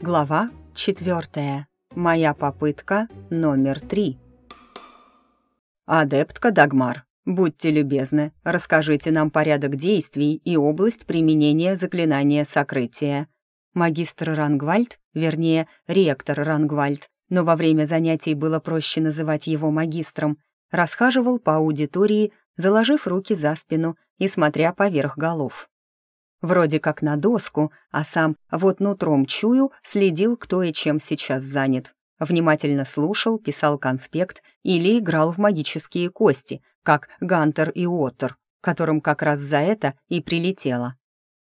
Глава четвертая. Моя попытка номер три. «Адептка Дагмар, будьте любезны, расскажите нам порядок действий и область применения заклинания сокрытия». Магистр Рангвальд, вернее, ректор Рангвальд, но во время занятий было проще называть его магистром, расхаживал по аудитории, заложив руки за спину и смотря поверх голов. Вроде как на доску, а сам вот нутром чую, следил, кто и чем сейчас занят. Внимательно слушал, писал конспект или играл в магические кости, как Гантер и Уоттер, которым как раз за это и прилетело.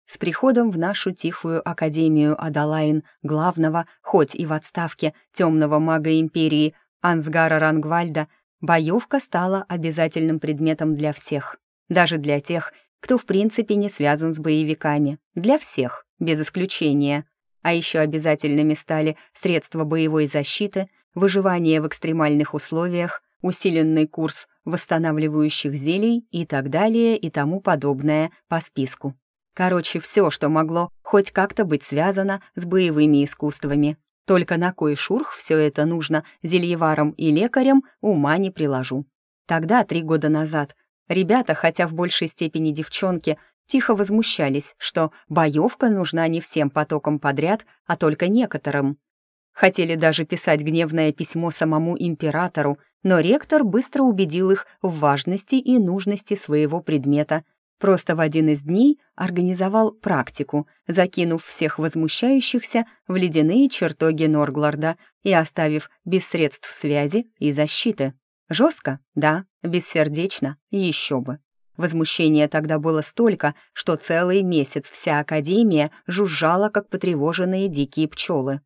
С приходом в нашу тихую академию Адалайн главного, хоть и в отставке, темного мага империи Ансгара Рангвальда, боевка стала обязательным предметом для всех. Даже для тех, кто в принципе не связан с боевиками. Для всех, без исключения. А еще обязательными стали средства боевой защиты, выживание в экстремальных условиях, усиленный курс восстанавливающих зелий и так далее и тому подобное по списку. Короче, все, что могло хоть как-то быть связано с боевыми искусствами. Только на кой шурх все это нужно зельеварам и лекарям, ума не приложу. Тогда, три года назад, ребята, хотя в большей степени девчонки, тихо возмущались, что боевка нужна не всем потокам подряд, а только некоторым. Хотели даже писать гневное письмо самому императору, но ректор быстро убедил их в важности и нужности своего предмета. Просто в один из дней организовал практику, закинув всех возмущающихся в ледяные чертоги Норгларда и оставив без средств связи и защиты. Жестко? Да. Бессердечно? Еще бы. Возмущения тогда было столько, что целый месяц вся Академия жужжала, как потревоженные дикие пчелы.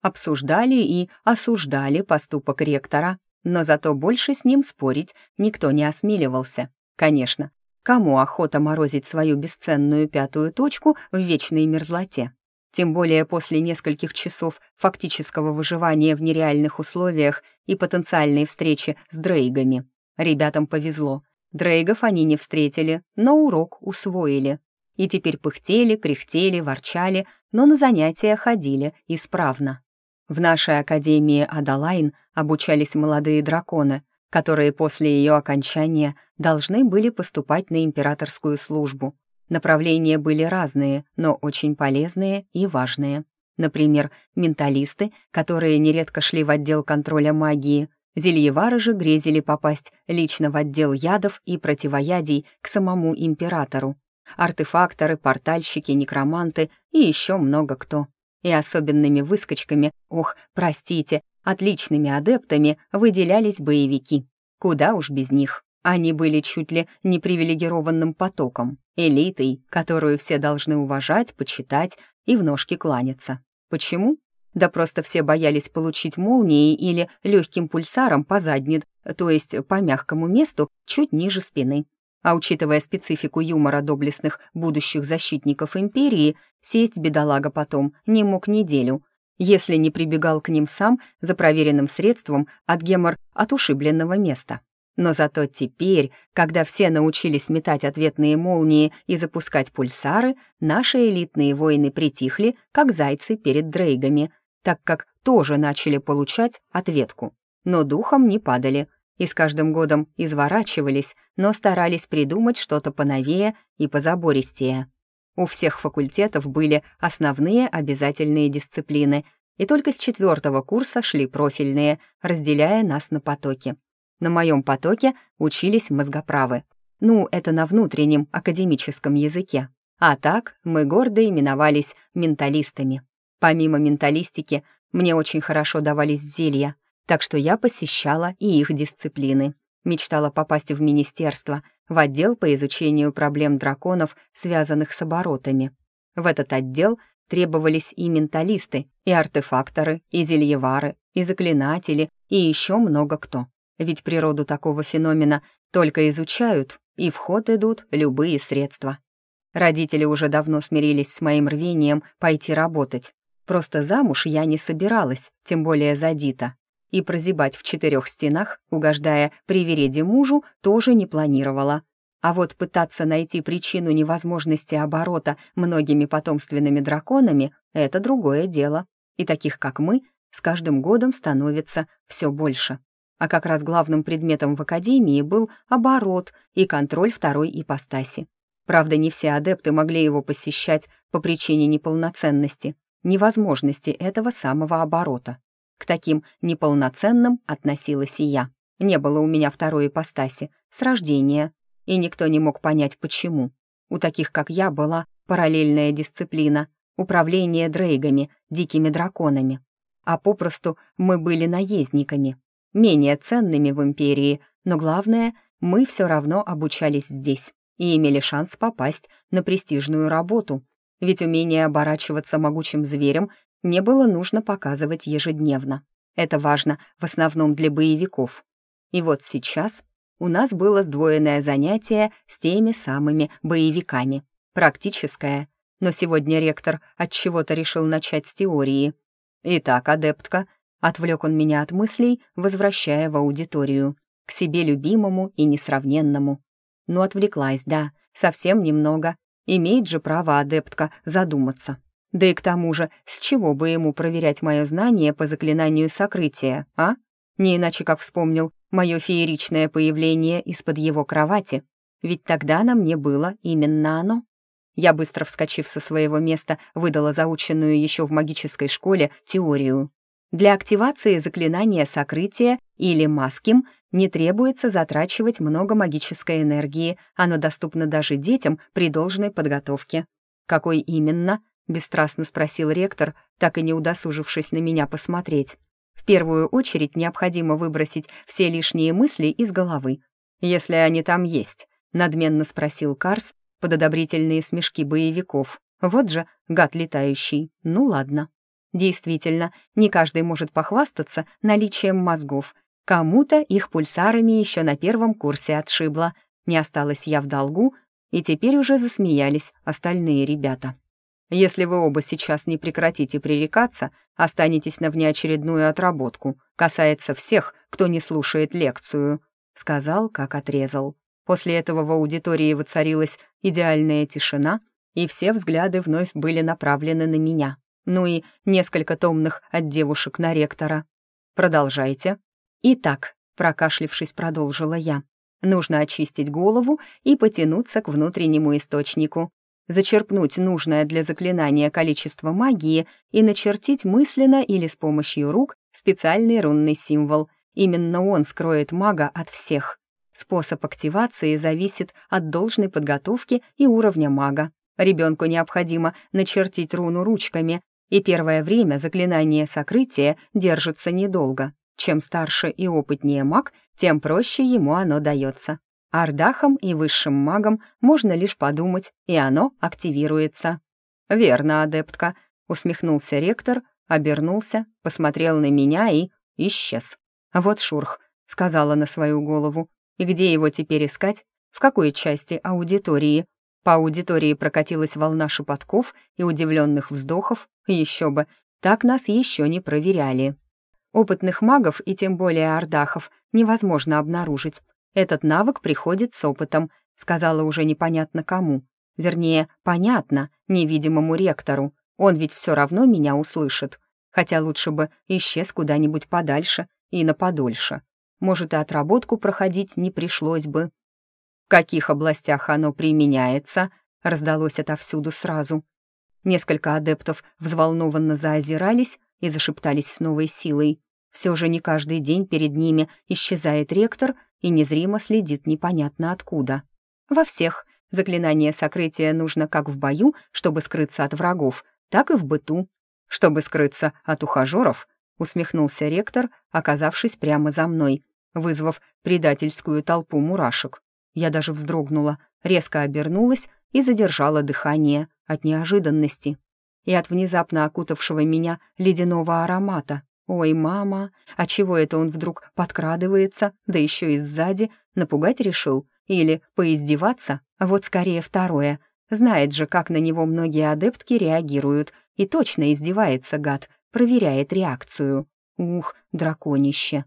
Обсуждали и осуждали поступок ректора, но зато больше с ним спорить никто не осмеливался. Конечно, кому охота морозить свою бесценную пятую точку в вечной мерзлоте? Тем более после нескольких часов фактического выживания в нереальных условиях и потенциальной встречи с Дрейгами. Ребятам повезло. Дрейгов они не встретили, но урок усвоили. И теперь пыхтели, кряхтели, ворчали, но на занятия ходили исправно. В нашей академии Адалайн обучались молодые драконы, которые после ее окончания должны были поступать на императорскую службу. Направления были разные, но очень полезные и важные. Например, менталисты, которые нередко шли в отдел контроля магии, Зельевары же грезили попасть лично в отдел ядов и противоядий к самому императору. Артефакторы, портальщики, некроманты и еще много кто. И особенными выскочками, ох, простите, отличными адептами выделялись боевики. Куда уж без них. Они были чуть ли не привилегированным потоком, элитой, которую все должны уважать, почитать и в ножки кланяться. Почему? Да просто все боялись получить молнией или легким пульсаром по заднице, то есть по мягкому месту чуть ниже спины. А учитывая специфику юмора доблестных будущих защитников империи, сесть бедолага потом не мог неделю, если не прибегал к ним сам за проверенным средством от гемор от ушибленного места. Но зато теперь, когда все научились метать ответные молнии и запускать пульсары, наши элитные воины притихли, как зайцы перед дрейгами — так как тоже начали получать ответку. Но духом не падали и с каждым годом изворачивались, но старались придумать что-то поновее и позабористее. У всех факультетов были основные обязательные дисциплины, и только с четвертого курса шли профильные, разделяя нас на потоки. На моем потоке учились мозгоправы. Ну, это на внутреннем академическом языке. А так мы гордо именовались менталистами. Помимо менталистики, мне очень хорошо давались зелья, так что я посещала и их дисциплины. Мечтала попасть в министерство, в отдел по изучению проблем драконов, связанных с оборотами. В этот отдел требовались и менталисты, и артефакторы, и зельевары, и заклинатели, и еще много кто. Ведь природу такого феномена только изучают, и в ход идут любые средства. Родители уже давно смирились с моим рвением пойти работать, Просто замуж я не собиралась, тем более за Дита. И прозябать в четырех стенах, угождая привереде мужу, тоже не планировала. А вот пытаться найти причину невозможности оборота многими потомственными драконами — это другое дело. И таких, как мы, с каждым годом становится все больше. А как раз главным предметом в Академии был оборот и контроль второй ипостаси. Правда, не все адепты могли его посещать по причине неполноценности, невозможности этого самого оборота. К таким неполноценным относилась и я. Не было у меня второй ипостаси, с рождения, и никто не мог понять, почему. У таких, как я, была параллельная дисциплина — управление дрейгами, дикими драконами. А попросту мы были наездниками, менее ценными в Империи, но главное, мы все равно обучались здесь и имели шанс попасть на престижную работу, ведь умение оборачиваться могучим зверем не было нужно показывать ежедневно. Это важно в основном для боевиков. И вот сейчас у нас было сдвоенное занятие с теми самыми боевиками. Практическое. Но сегодня ректор от чего-то решил начать с теории. «Итак, адептка», — отвлек он меня от мыслей, возвращая в аудиторию, к себе любимому и несравненному. Ну, отвлеклась, да, совсем немного. Имеет же право адептка задуматься. Да и к тому же, с чего бы ему проверять мое знание по заклинанию сокрытия, а? Не иначе, как вспомнил мое фееричное появление из-под его кровати. Ведь тогда на мне было именно оно. Я, быстро вскочив со своего места, выдала заученную еще в магической школе теорию. Для активации заклинания сокрытия или маским не требуется затрачивать много магической энергии, оно доступно даже детям при должной подготовке. «Какой именно?» — бесстрастно спросил ректор, так и не удосужившись на меня посмотреть. В первую очередь необходимо выбросить все лишние мысли из головы. «Если они там есть», — надменно спросил Карс под одобрительные смешки боевиков. «Вот же, гад летающий. Ну ладно». Действительно, не каждый может похвастаться наличием мозгов. Кому-то их пульсарами еще на первом курсе отшибло. Не осталась я в долгу, и теперь уже засмеялись остальные ребята. Если вы оба сейчас не прекратите пререкаться, останетесь на внеочередную отработку. Касается всех, кто не слушает лекцию», — сказал, как отрезал. После этого в аудитории воцарилась идеальная тишина, и все взгляды вновь были направлены на меня. Ну и несколько томных от девушек на ректора. «Продолжайте». «Итак», — прокашлившись, продолжила я, «нужно очистить голову и потянуться к внутреннему источнику зачерпнуть нужное для заклинания количество магии и начертить мысленно или с помощью рук специальный рунный символ. Именно он скроет мага от всех. Способ активации зависит от должной подготовки и уровня мага. Ребенку необходимо начертить руну ручками, и первое время заклинание сокрытия держится недолго. Чем старше и опытнее маг, тем проще ему оно дается. Ардахам и высшим магам можно лишь подумать, и оно активируется. «Верно, адептка», — усмехнулся ректор, обернулся, посмотрел на меня и исчез. «Вот шурх», — сказала на свою голову. «И где его теперь искать? В какой части аудитории?» По аудитории прокатилась волна шепотков и удивленных вздохов. Еще бы, так нас еще не проверяли. Опытных магов и тем более ардахов невозможно обнаружить. Этот навык приходит с опытом, сказала уже непонятно кому. Вернее, понятно, невидимому ректору. Он ведь все равно меня услышит. Хотя лучше бы исчез куда-нибудь подальше и на подольше. Может, и отработку проходить не пришлось бы. В каких областях оно применяется, раздалось отовсюду сразу. Несколько адептов взволнованно заозирались и зашептались с новой силой. Все же не каждый день перед ними исчезает ректор и незримо следит непонятно откуда. Во всех. Заклинание сокрытия нужно как в бою, чтобы скрыться от врагов, так и в быту. Чтобы скрыться от ухажеров, усмехнулся ректор, оказавшись прямо за мной, вызвав предательскую толпу мурашек. Я даже вздрогнула, резко обернулась и задержала дыхание от неожиданности и от внезапно окутавшего меня ледяного аромата. «Ой, мама, а чего это он вдруг подкрадывается, да еще и сзади, напугать решил? Или поиздеваться? Вот скорее второе. Знает же, как на него многие адептки реагируют, и точно издевается гад, проверяет реакцию. Ух, драконище.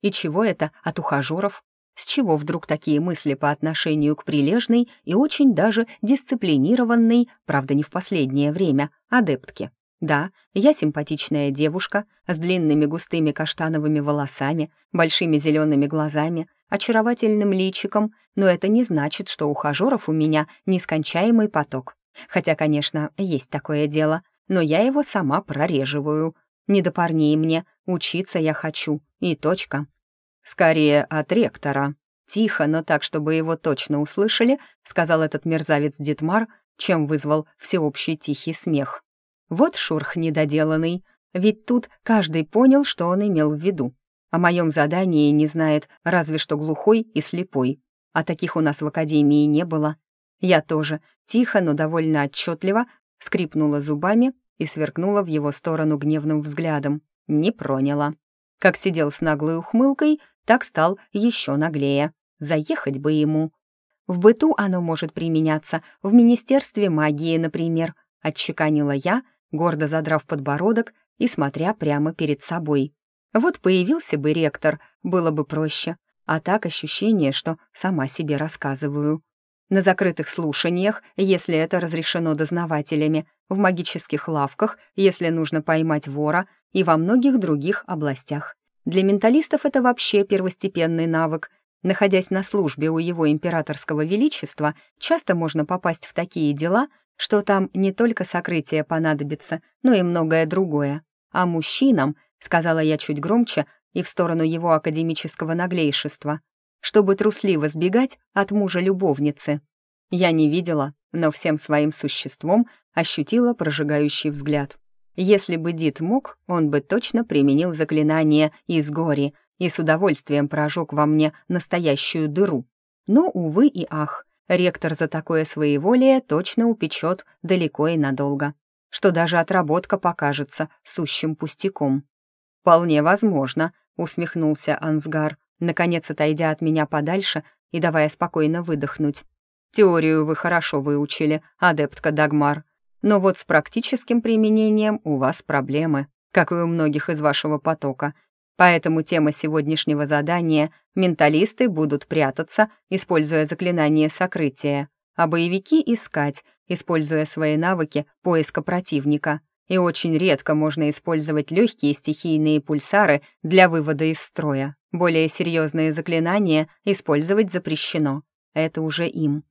И чего это от ухажеров? С чего вдруг такие мысли по отношению к прилежной и очень даже дисциплинированной, правда, не в последнее время, адептке? Да, я симпатичная девушка с длинными густыми каштановыми волосами, большими зелеными глазами, очаровательным личиком, но это не значит, что ухажеров у меня нескончаемый поток. Хотя, конечно, есть такое дело, но я его сама прореживаю. Не до парней мне, учиться я хочу, и точка. Скорее от ректора. Тихо, но так, чтобы его точно услышали, сказал этот мерзавец Дитмар, чем вызвал всеобщий тихий смех. Вот шурх недоделанный, ведь тут каждый понял, что он имел в виду. О моем задании не знает разве что глухой и слепой, а таких у нас в академии не было. Я тоже, тихо, но довольно отчетливо, скрипнула зубами и сверкнула в его сторону гневным взглядом. Не проняла. Как сидел с наглой ухмылкой, так стал еще наглее. Заехать бы ему. В быту оно может применяться, в Министерстве магии, например, отчеканила я, гордо задрав подбородок и смотря прямо перед собой. Вот появился бы ректор, было бы проще, а так ощущение, что сама себе рассказываю. На закрытых слушаниях, если это разрешено дознавателями, в магических лавках, если нужно поймать вора, и во многих других областях. Для менталистов это вообще первостепенный навык. Находясь на службе у его императорского величества, часто можно попасть в такие дела, что там не только сокрытие понадобится, но и многое другое. А мужчинам, сказала я чуть громче и в сторону его академического наглейшества, чтобы трусливо сбегать от мужа-любовницы. Я не видела, но всем своим существом ощутила прожигающий взгляд. Если бы Дит мог, он бы точно применил заклинание из гори и с удовольствием прожег во мне настоящую дыру. Но, увы и ах, ректор за такое своеволие точно упечет далеко и надолго, что даже отработка покажется сущим пустяком. «Вполне возможно», — усмехнулся Ансгар, наконец отойдя от меня подальше и давая спокойно выдохнуть. «Теорию вы хорошо выучили, адептка Дагмар, но вот с практическим применением у вас проблемы, как и у многих из вашего потока. Поэтому тема сегодняшнего задания — менталисты будут прятаться, используя заклинание сокрытия, а боевики — искать, используя свои навыки поиска противника. И очень редко можно использовать легкие стихийные пульсары для вывода из строя. Более серьезные заклинания использовать запрещено. Это уже им.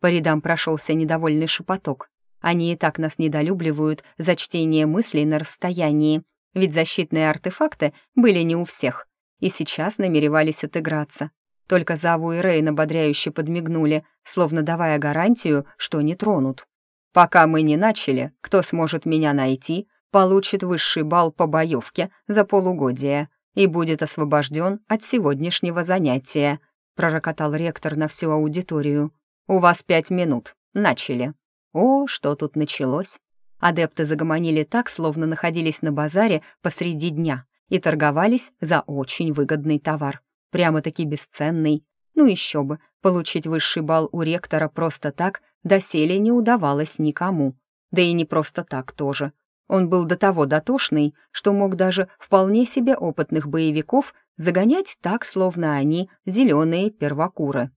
По рядам прошелся недовольный шепоток. Они и так нас недолюбливают за чтение мыслей на расстоянии, ведь защитные артефакты были не у всех, и сейчас намеревались отыграться. Только Заву и Рейн ободряюще подмигнули, словно давая гарантию, что не тронут. «Пока мы не начали, кто сможет меня найти, получит высший балл по боевке за полугодие и будет освобожден от сегодняшнего занятия», пророкотал ректор на всю аудиторию. «У вас пять минут. Начали». О, что тут началось! Адепты загомонили так, словно находились на базаре посреди дня и торговались за очень выгодный товар. Прямо-таки бесценный. Ну еще бы, получить высший балл у ректора просто так доселе не удавалось никому. Да и не просто так тоже. Он был до того дотошный, что мог даже вполне себе опытных боевиков загонять так, словно они зеленые первокуры.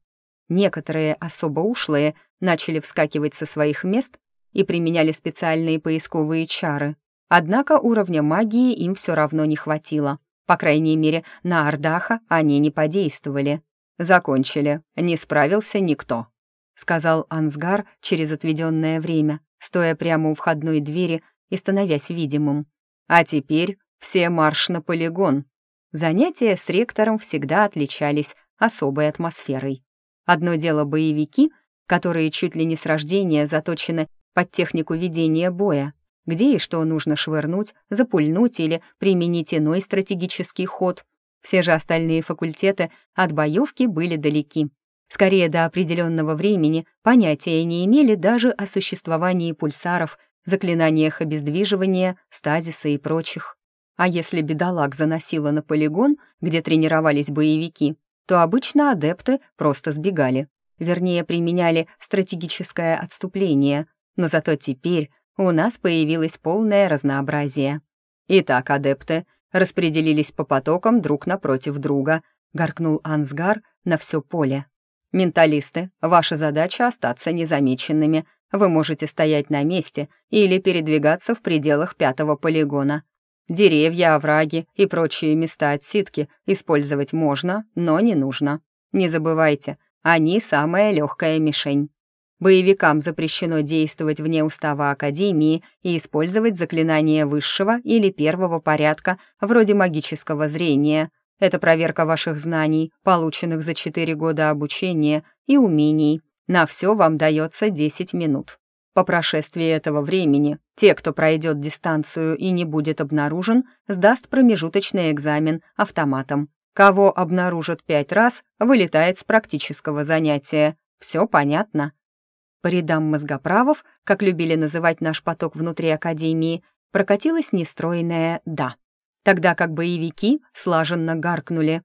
Некоторые особо ушлые начали вскакивать со своих мест и применяли специальные поисковые чары. Однако уровня магии им все равно не хватило. По крайней мере, на Ардаха они не подействовали. «Закончили. Не справился никто», — сказал Ансгар через отведенное время, стоя прямо у входной двери и становясь видимым. «А теперь все марш на полигон». Занятия с ректором всегда отличались особой атмосферой. Одно дело боевики, которые чуть ли не с рождения заточены под технику ведения боя, где и что нужно швырнуть, запульнуть или применить иной стратегический ход. Все же остальные факультеты от боевки были далеки. Скорее, до определенного времени понятия не имели даже о существовании пульсаров, заклинаниях обездвиживания, стазиса и прочих. А если бедолаг заносило на полигон, где тренировались боевики, то обычно адепты просто сбегали. Вернее, применяли стратегическое отступление, но зато теперь у нас появилось полное разнообразие. Итак, адепты распределились по потокам друг напротив друга. — гаркнул Ансгар на все поле. «Менталисты, ваша задача — остаться незамеченными. Вы можете стоять на месте или передвигаться в пределах пятого полигона. Деревья, овраги и прочие места отсидки использовать можно, но не нужно. Не забывайте, они самая легкая мишень. Боевикам запрещено действовать вне устава Академии и использовать заклинания высшего или первого порядка, вроде магического зрения. Это проверка ваших знаний, полученных за 4 года обучения, и умений. На все вам дается 10 минут. По прошествии этого времени те, кто пройдет дистанцию и не будет обнаружен, сдаст промежуточный экзамен автоматом. Кого обнаружат пять раз, вылетает с практического занятия. Все понятно? По рядам мозгоправов, как любили называть наш поток внутри Академии, прокатилось нестроенное «да», тогда как боевики слаженно гаркнули.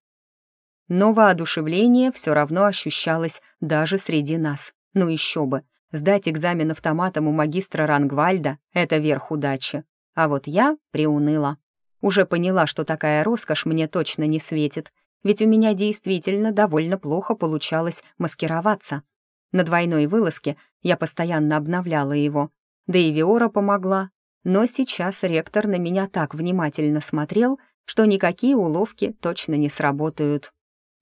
Но воодушевление все равно ощущалось даже среди нас. Ну еще бы, Сдать экзамен автоматом у магистра Рангвальда — это верх удачи. А вот я приуныла. Уже поняла, что такая роскошь мне точно не светит, ведь у меня действительно довольно плохо получалось маскироваться. На двойной вылазке я постоянно обновляла его, да и Виора помогла. Но сейчас ректор на меня так внимательно смотрел, что никакие уловки точно не сработают.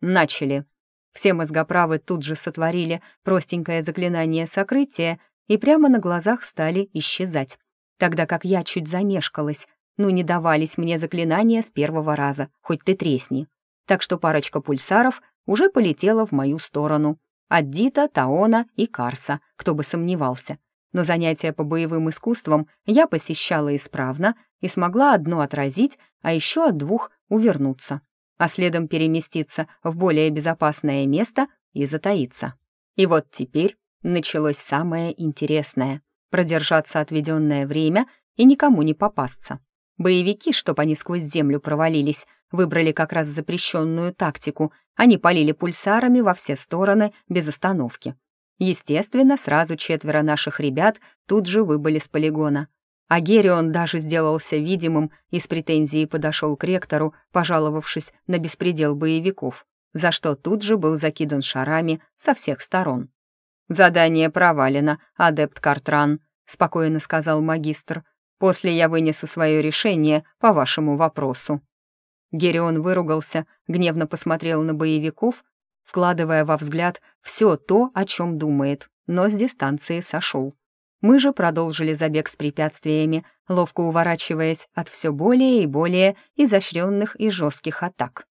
Начали. Все мозгоправы тут же сотворили простенькое заклинание сокрытия и прямо на глазах стали исчезать, тогда как я чуть замешкалась, ну не давались мне заклинания с первого раза, хоть ты тресни. Так что парочка пульсаров уже полетела в мою сторону. От Дита, Таона и Карса, кто бы сомневался. Но занятия по боевым искусствам я посещала исправно и смогла одно отразить, а еще от двух увернуться а следом переместиться в более безопасное место и затаиться. И вот теперь началось самое интересное — продержаться отведенное время и никому не попасться. Боевики, чтоб они сквозь землю провалились, выбрали как раз запрещенную тактику. Они полили пульсарами во все стороны без остановки. Естественно, сразу четверо наших ребят тут же выбыли с полигона. А Герион даже сделался видимым и с претензией подошел к ректору, пожаловавшись на беспредел боевиков, за что тут же был закидан шарами со всех сторон. «Задание провалено, адепт Картран», — спокойно сказал магистр. «После я вынесу свое решение по вашему вопросу». Герион выругался, гневно посмотрел на боевиков, вкладывая во взгляд все то, о чем думает, но с дистанции сошел. Мы же продолжили забег с препятствиями, ловко уворачиваясь от все более и более изощренных и жестких атак.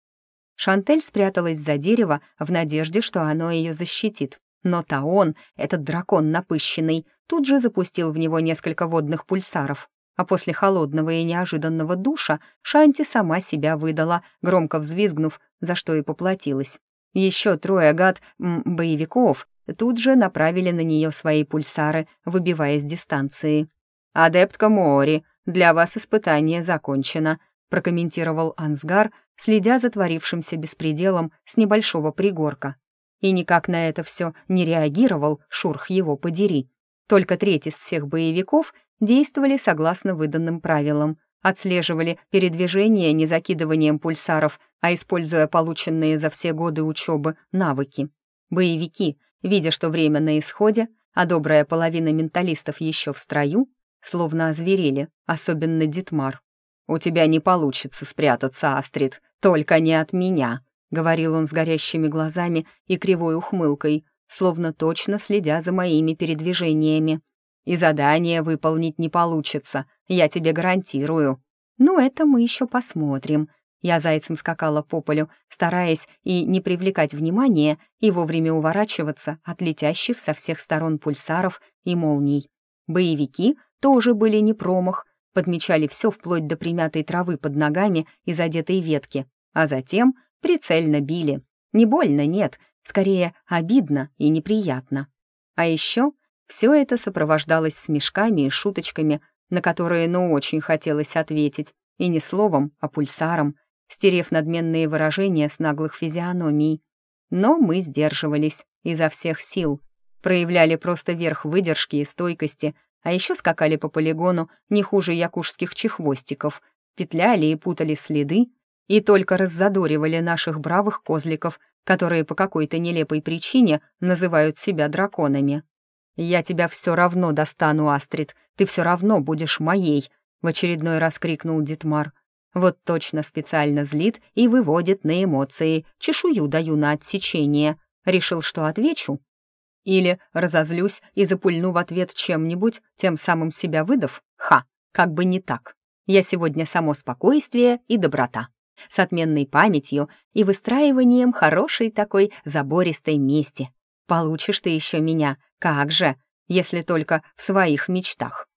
Шантель спряталась за дерево в надежде, что оно ее защитит. Но Таон, этот дракон напыщенный, тут же запустил в него несколько водных пульсаров. А после холодного и неожиданного душа Шанти сама себя выдала, громко взвизгнув, за что и поплатилась. Еще трое гад м, боевиков тут же направили на нее свои пульсары, выбивая с дистанции. «Адептка Моори, для вас испытание закончено», прокомментировал Ансгар, следя за творившимся беспределом с небольшого пригорка. И никак на это все не реагировал, шурх его подери. Только треть из всех боевиков действовали согласно выданным правилам, отслеживали передвижение не закидыванием пульсаров, а используя полученные за все годы учебы навыки. Боевики — Видя, что время на исходе, а добрая половина менталистов еще в строю, словно озверели, особенно Дитмар. «У тебя не получится спрятаться, Астрид, только не от меня», — говорил он с горящими глазами и кривой ухмылкой, словно точно следя за моими передвижениями. «И задание выполнить не получится, я тебе гарантирую». «Ну, это мы еще посмотрим», я зайцем скакала по полю, стараясь и не привлекать внимания, и вовремя уворачиваться от летящих со всех сторон пульсаров и молний. Боевики тоже были не промах, подмечали все вплоть до примятой травы под ногами и задетой ветки, а затем прицельно били. Не больно, нет, скорее обидно и неприятно. А еще все это сопровождалось смешками и шуточками, на которые ну очень хотелось ответить, и не словом, а пульсаром, стерев надменные выражения с наглых физиономий. Но мы сдерживались изо всех сил, проявляли просто верх выдержки и стойкости, а еще скакали по полигону не хуже якушских чехвостиков, петляли и путали следы, и только раззадоривали наших бравых козликов, которые по какой-то нелепой причине называют себя драконами. «Я тебя все равно достану, Астрид, ты все равно будешь моей!» — в очередной раз крикнул Дитмар. Вот точно специально злит и выводит на эмоции, чешую даю на отсечение. Решил, что отвечу? Или разозлюсь и запульну в ответ чем-нибудь, тем самым себя выдав? Ха, как бы не так. Я сегодня само спокойствие и доброта. С отменной памятью и выстраиванием хорошей такой забористой мести. Получишь ты еще меня, как же, если только в своих мечтах.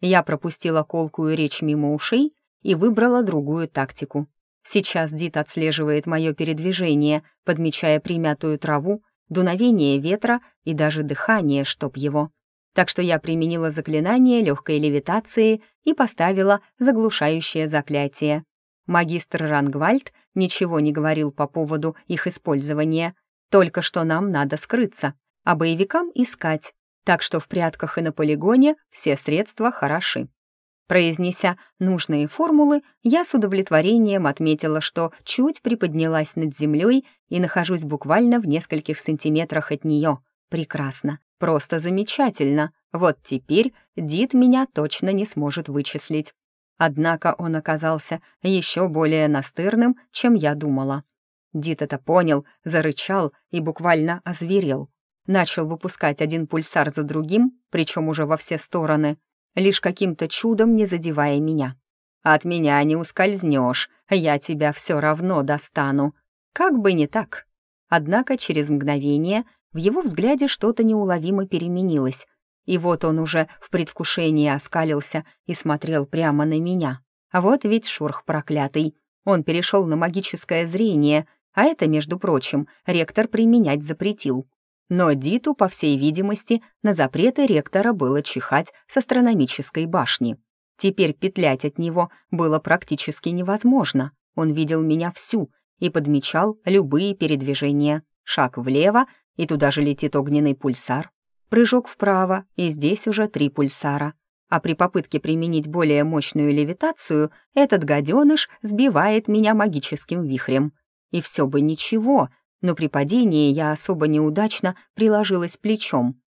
Я пропустила колкую речь мимо ушей и выбрала другую тактику. Сейчас Дит отслеживает мое передвижение, подмечая примятую траву, дуновение ветра и даже дыхание, чтоб его. Так что я применила заклинание легкой левитации и поставила заглушающее заклятие. Магистр Рангвальд ничего не говорил по поводу их использования, только что нам надо скрыться, а боевикам искать, так что в прятках и на полигоне все средства хороши. Произнеся нужные формулы, я с удовлетворением отметила, что чуть приподнялась над землей и нахожусь буквально в нескольких сантиметрах от нее. Прекрасно, просто замечательно. Вот теперь Дид меня точно не сможет вычислить. Однако он оказался еще более настырным, чем я думала. Дид это понял, зарычал и буквально озверел. Начал выпускать один пульсар за другим, причем уже во все стороны, лишь каким-то чудом не задевая меня. «От меня не ускользнешь, я тебя все равно достану». Как бы не так. Однако через мгновение в его взгляде что-то неуловимо переменилось, и вот он уже в предвкушении оскалился и смотрел прямо на меня. А вот ведь шурх проклятый. Он перешел на магическое зрение, а это, между прочим, ректор применять запретил. Но Диту, по всей видимости, на запреты ректора было чихать с астрономической башни. Теперь петлять от него было практически невозможно. Он видел меня всю и подмечал любые передвижения. Шаг влево, и туда же летит огненный пульсар. Прыжок вправо, и здесь уже три пульсара. А при попытке применить более мощную левитацию этот гаденыш сбивает меня магическим вихрем. И все бы ничего — но при падении я особо неудачно приложилась плечом.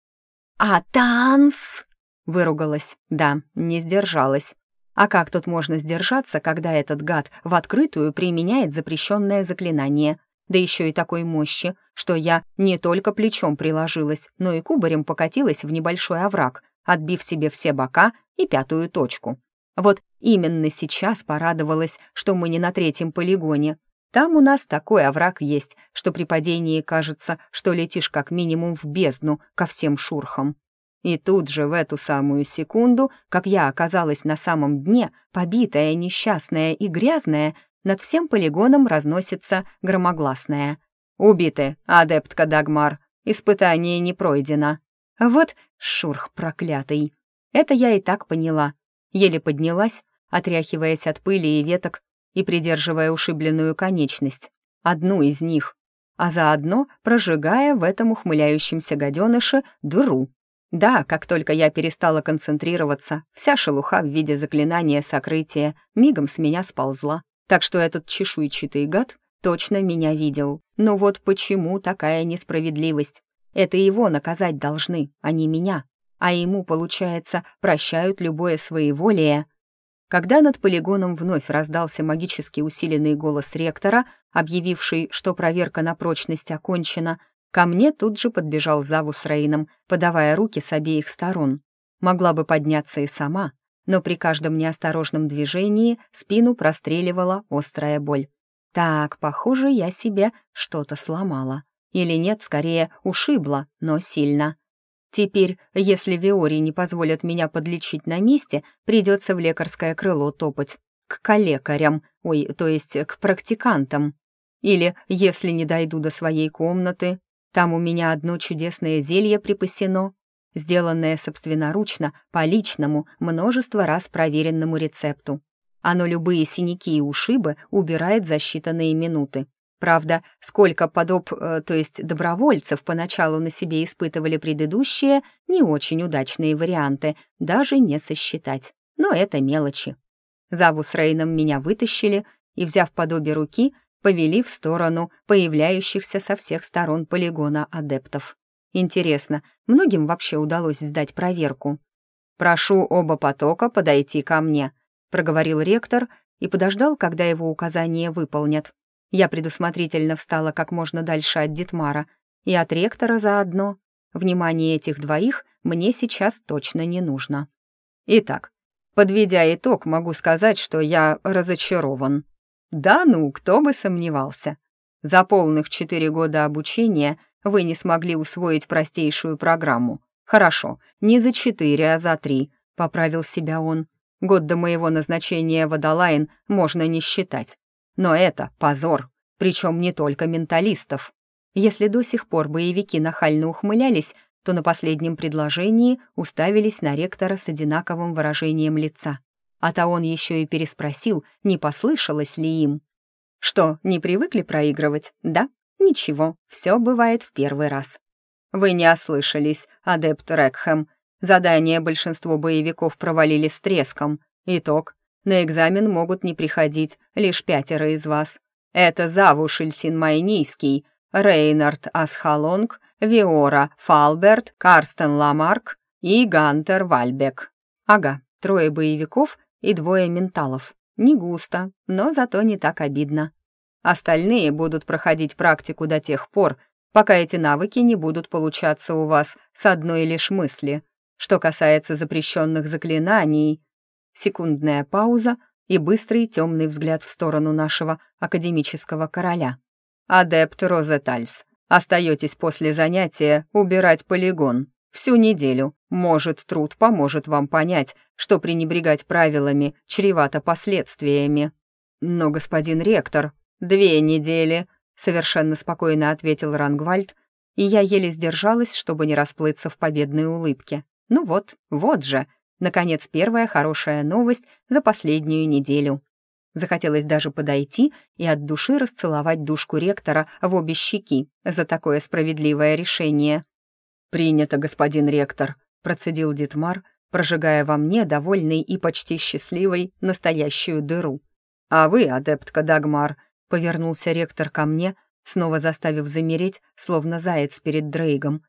«А танц!» — выругалась. Да, не сдержалась. А как тут можно сдержаться, когда этот гад в открытую применяет запрещенное заклинание? Да еще и такой мощи, что я не только плечом приложилась, но и кубарем покатилась в небольшой овраг, отбив себе все бока и пятую точку. Вот именно сейчас порадовалась, что мы не на третьем полигоне, там у нас такой овраг есть, что при падении кажется, что летишь как минимум в бездну ко всем шурхам. И тут же, в эту самую секунду, как я оказалась на самом дне, побитая, несчастная и грязная, над всем полигоном разносится громогласное. «Убиты, адептка Дагмар. Испытание не пройдено». Вот шурх проклятый. Это я и так поняла. Еле поднялась, отряхиваясь от пыли и веток, и придерживая ушибленную конечность, одну из них, а заодно прожигая в этом ухмыляющемся гаденыше дыру. Да, как только я перестала концентрироваться, вся шелуха в виде заклинания сокрытия мигом с меня сползла, так что этот чешуйчатый гад точно меня видел. Но вот почему такая несправедливость? Это его наказать должны, а не меня. А ему, получается, прощают любое своеволие — когда над полигоном вновь раздался магически усиленный голос ректора, объявивший, что проверка на прочность окончена, ко мне тут же подбежал Заву с Рейном, подавая руки с обеих сторон. Могла бы подняться и сама, но при каждом неосторожном движении спину простреливала острая боль. Так, похоже, я себе что-то сломала. Или нет, скорее, ушибла, но сильно. Теперь, если Виори не позволят меня подлечить на месте, придется в лекарское крыло топать. К калекарям, ой, то есть к практикантам. Или, если не дойду до своей комнаты, там у меня одно чудесное зелье припасено, сделанное собственноручно, по личному, множество раз проверенному рецепту. Оно любые синяки и ушибы убирает за считанные минуты. Правда, сколько подоб, э, то есть добровольцев, поначалу на себе испытывали предыдущие, не очень удачные варианты, даже не сосчитать. Но это мелочи. Заву с Рейном меня вытащили, и, взяв под обе руки, повели в сторону появляющихся со всех сторон полигона адептов. Интересно, многим вообще удалось сдать проверку? «Прошу оба потока подойти ко мне», — проговорил ректор и подождал, когда его указания выполнят. Я предусмотрительно встала как можно дальше от Дитмара и от ректора заодно. Внимание этих двоих мне сейчас точно не нужно. Итак, подведя итог, могу сказать, что я разочарован. Да ну, кто бы сомневался. За полных четыре года обучения вы не смогли усвоить простейшую программу. Хорошо, не за четыре, а за три, поправил себя он. Год до моего назначения в Адалайн можно не считать. Но это позор, причем не только менталистов. Если до сих пор боевики нахально ухмылялись, то на последнем предложении уставились на ректора с одинаковым выражением лица. А то он еще и переспросил, не послышалось ли им. «Что, не привыкли проигрывать, да? Ничего, все бывает в первый раз». «Вы не ослышались, адепт Рекхэм. Задание большинство боевиков провалили с треском. Итог. На экзамен могут не приходить лишь пятеро из вас. Это Заву Шильсин Майнийский, Рейнард Асхалонг, Виора Фалберт, Карстен Ламарк и Гантер Вальбек. Ага, трое боевиков и двое менталов. Не густо, но зато не так обидно. Остальные будут проходить практику до тех пор, пока эти навыки не будут получаться у вас с одной лишь мысли. Что касается запрещенных заклинаний... Секундная пауза и быстрый темный взгляд в сторону нашего академического короля. «Адепт Розетальс, остаетесь после занятия убирать полигон. Всю неделю. Может, труд поможет вам понять, что пренебрегать правилами чревато последствиями. Но, господин ректор, две недели, совершенно спокойно ответил Рангвальд, и я еле сдержалась, чтобы не расплыться в победной улыбке. Ну вот, вот же, наконец, первая хорошая новость за последнюю неделю. Захотелось даже подойти и от души расцеловать душку ректора в обе щеки за такое справедливое решение. «Принято, господин ректор», — процедил Дитмар, прожигая во мне довольный и почти счастливый настоящую дыру. «А вы, адептка Дагмар», — повернулся ректор ко мне, снова заставив замереть, словно заяц перед Дрейгом.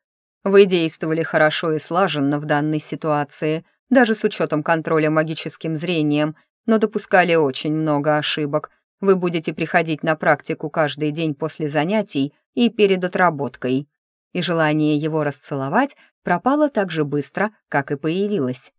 «Вы действовали хорошо и слаженно в данной ситуации, даже с учетом контроля магическим зрением, но допускали очень много ошибок. Вы будете приходить на практику каждый день после занятий и перед отработкой» и желание его расцеловать пропало так же быстро, как и появилось.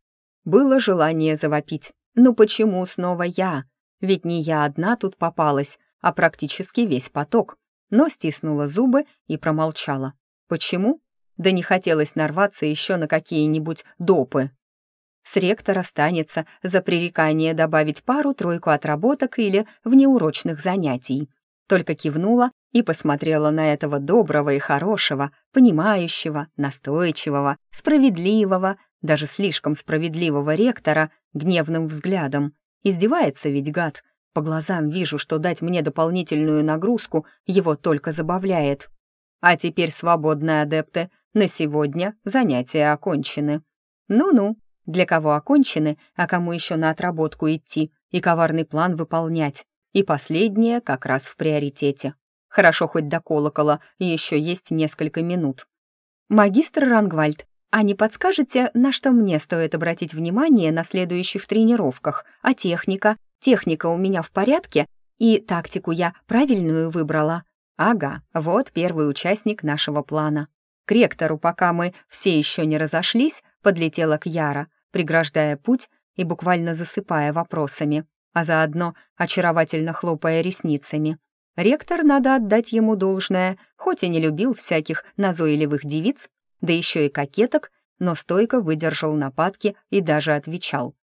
Было желание завопить. «Ну почему снова я? Ведь не я одна тут попалась, а практически весь поток». Но стиснула зубы и промолчала. Почему? Да не хотелось нарваться еще на какие-нибудь допы. С ректора останется за пререкание добавить пару-тройку отработок или внеурочных занятий. Только кивнула и посмотрела на этого доброго и хорошего, понимающего, настойчивого, справедливого, даже слишком справедливого ректора гневным взглядом. Издевается ведь гад. По глазам вижу, что дать мне дополнительную нагрузку его только забавляет. А теперь свободные адепты. На сегодня занятия окончены. Ну-ну, для кого окончены, а кому еще на отработку идти и коварный план выполнять. И последнее как раз в приоритете. Хорошо хоть до колокола, еще есть несколько минут. «Магистр Рангвальд, а не подскажете, на что мне стоит обратить внимание на следующих тренировках? А техника? Техника у меня в порядке? И тактику я правильную выбрала?» «Ага, вот первый участник нашего плана». К ректору, пока мы все еще не разошлись, подлетела к Яра, преграждая путь и буквально засыпая вопросами, а заодно очаровательно хлопая ресницами. Ректор, надо отдать ему должное, хоть и не любил всяких назойливых девиц, да еще и кокеток, но стойко выдержал нападки и даже отвечал.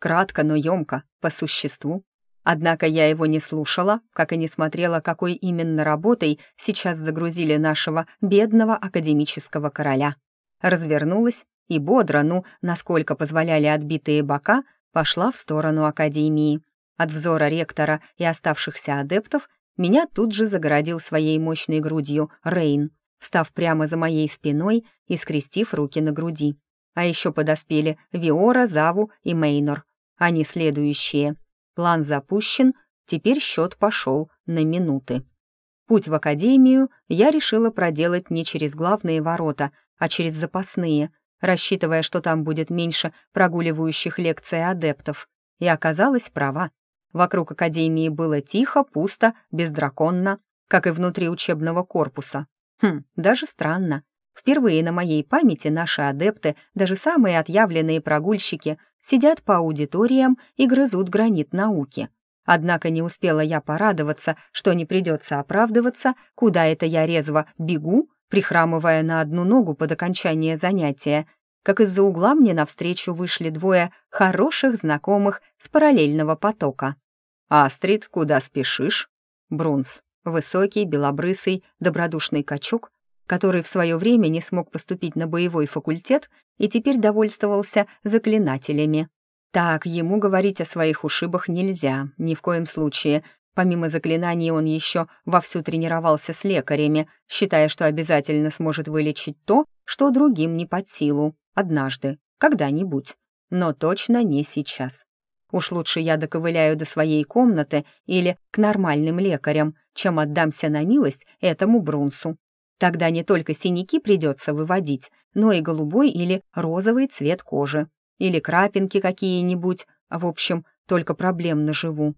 Кратко, но емко, по существу. Однако я его не слушала, как и не смотрела, какой именно работой сейчас загрузили нашего бедного академического короля. Развернулась и бодро, ну, насколько позволяли отбитые бока, пошла в сторону академии. От взора ректора и оставшихся адептов меня тут же загородил своей мощной грудью Рейн, встав прямо за моей спиной и скрестив руки на груди. А еще подоспели Виора, Заву и Мейнор. Они следующие. План запущен, Теперь счет пошел на минуты. Путь в академию я решила проделать не через главные ворота, а через запасные, рассчитывая, что там будет меньше прогуливающих лекции адептов. И оказалась права. Вокруг академии было тихо, пусто, бездраконно, как и внутри учебного корпуса. Хм, даже странно. Впервые на моей памяти наши адепты, даже самые отъявленные прогульщики, сидят по аудиториям и грызут гранит науки. Однако не успела я порадоваться, что не придется оправдываться, куда это я резво бегу, прихрамывая на одну ногу под окончание занятия, как из-за угла мне навстречу вышли двое хороших знакомых с параллельного потока. «Астрид, куда спешишь?» Брунс, высокий, белобрысый, добродушный качок, который в свое время не смог поступить на боевой факультет и теперь довольствовался заклинателями. Так, ему говорить о своих ушибах нельзя, ни в коем случае. Помимо заклинаний он еще вовсю тренировался с лекарями, считая, что обязательно сможет вылечить то, что другим не под силу. Однажды, когда-нибудь. Но точно не сейчас. Уж лучше я доковыляю до своей комнаты или к нормальным лекарям, чем отдамся на милость этому Брунсу. Тогда не только синяки придется выводить, но и голубой или розовый цвет кожи, или крапинки какие-нибудь, в общем, только проблем наживу.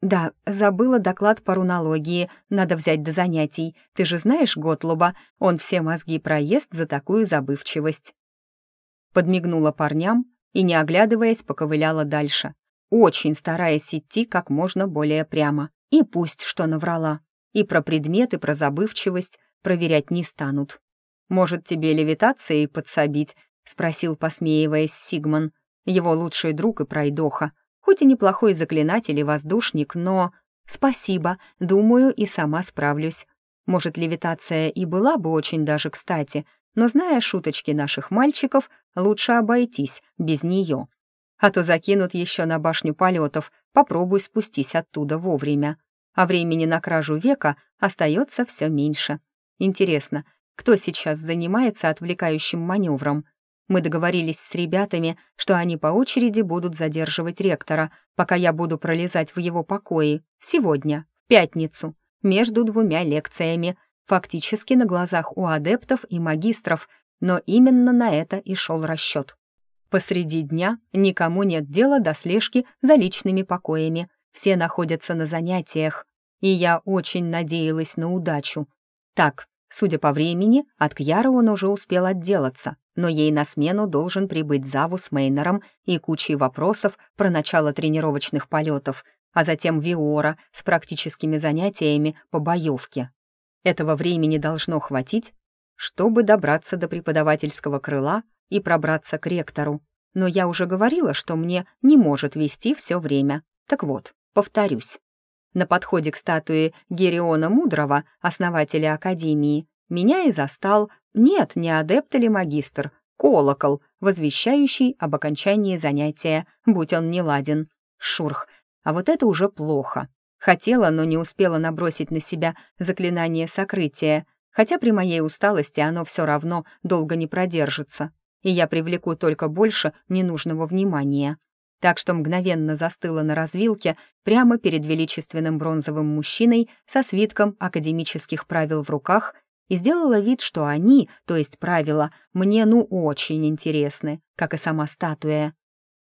«Да, забыла доклад по рунологии, надо взять до занятий. Ты же знаешь Готлоба, он все мозги проест за такую забывчивость». Подмигнула парням и, не оглядываясь, поковыляла дальше, очень стараясь идти как можно более прямо. И пусть что наврала. И про предметы, про забывчивость проверять не станут. «Может, тебе левитацией подсобить?» — спросил, посмеиваясь Сигман. Его лучший друг и пройдоха. Хоть и неплохой заклинатель и воздушник, но... «Спасибо, думаю, и сама справлюсь. Может, левитация и была бы очень даже кстати, но, зная шуточки наших мальчиков, лучше обойтись без нее. А то закинут еще на башню полетов, попробуй спустись оттуда вовремя. А времени на кражу века остается все меньше. Интересно, кто сейчас занимается отвлекающим маневром? Мы договорились с ребятами, что они по очереди будут задерживать ректора, пока я буду пролезать в его покои. Сегодня, в пятницу, между двумя лекциями, фактически на глазах у адептов и магистров, но именно на это и шел расчет. Посреди дня никому нет дела до слежки за личными покоями, все находятся на занятиях, и я очень надеялась на удачу. Так, Судя по времени, от Кьяры он уже успел отделаться, но ей на смену должен прибыть Заву с Мейнером и кучей вопросов про начало тренировочных полетов, а затем Виора с практическими занятиями по боевке. Этого времени должно хватить, чтобы добраться до преподавательского крыла и пробраться к ректору. Но я уже говорила, что мне не может вести все время. Так вот, повторюсь. На подходе к статуе Гериона Мудрого, основателя Академии, меня и застал, нет, не адепт или магистр, колокол, возвещающий об окончании занятия, будь он не ладен. Шурх, а вот это уже плохо. Хотела, но не успела набросить на себя заклинание сокрытия, хотя при моей усталости оно все равно долго не продержится, и я привлеку только больше ненужного внимания так что мгновенно застыла на развилке прямо перед величественным бронзовым мужчиной со свитком академических правил в руках и сделала вид, что они, то есть правила, мне ну очень интересны, как и сама статуя.